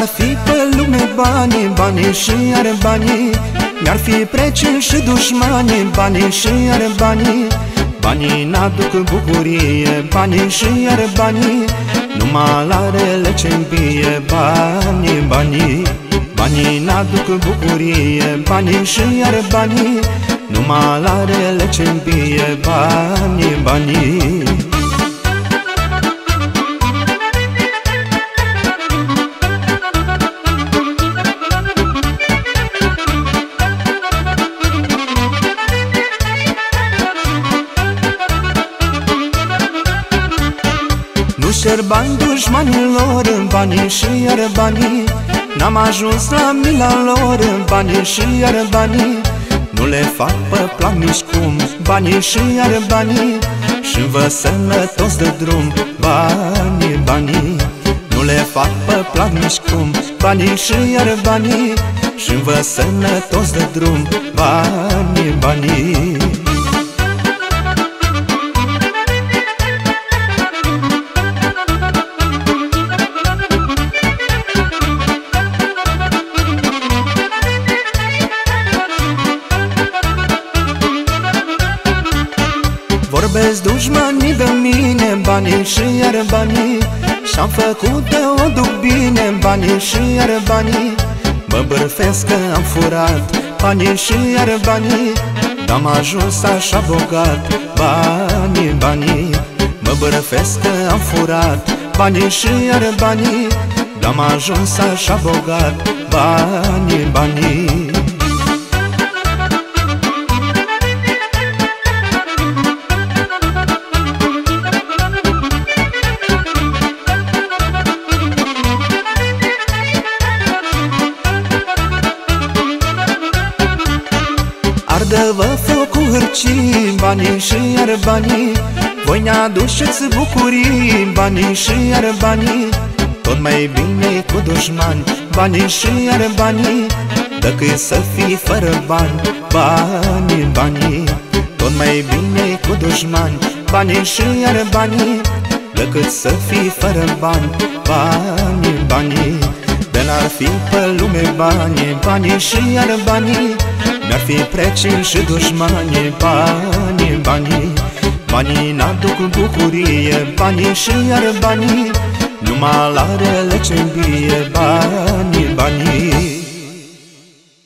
n-ar fi pe lume banii, banii și iar banii. Mi-ar fi precin și dușmanii, banii și iar banii. Banii n-aduc bucurie, banii și iar banii. Numai la rele ce îmbie, banii, banii. Banii n-aduc bucurie, banii și iar banii. Numai la rele ce îmbie, banii, banii Nu șer bani dușmanilor în banii și iar banii. N-am ajuns la mila lor în banii și iar banii. Nu le fac pe plan nici cum Banii și iar banii. Și vă sănătos de drum Banii, banii. Nu le fac pe plan nici cum Banii și iar banii. Și vă sănătos de drum Banii, banii Vorbesc dușmanii de mine, banii și iar banii. Și-am făcut de o duc bine, banii și iar banii. Mă bârfesc că am furat, banii și iar banii. Dar am ajuns așa bogat, banii, banii. Mă bârfesc că am furat, banii și iar banii. Dar am ajuns așa bogat, banii, banii Ardă-vă focul hârcii, banii și iar banii. Voi ne aduceți bucurii, banii și iar banii. Tot mai bine cu dușmani, banii și iar banii. Decât să fii fără bani, banii, banii. Tot mai bine cu dușmani, banii și iar banii. Decât să fii fără bani, banii, banii. De n-ar fi pe lume banii, banii și iar banii mi-ar fi precil și dușmanii Banii, banii. Banii n-aduc bucurie Banii și iar banii. Numai la rele ce-mi banii, banii.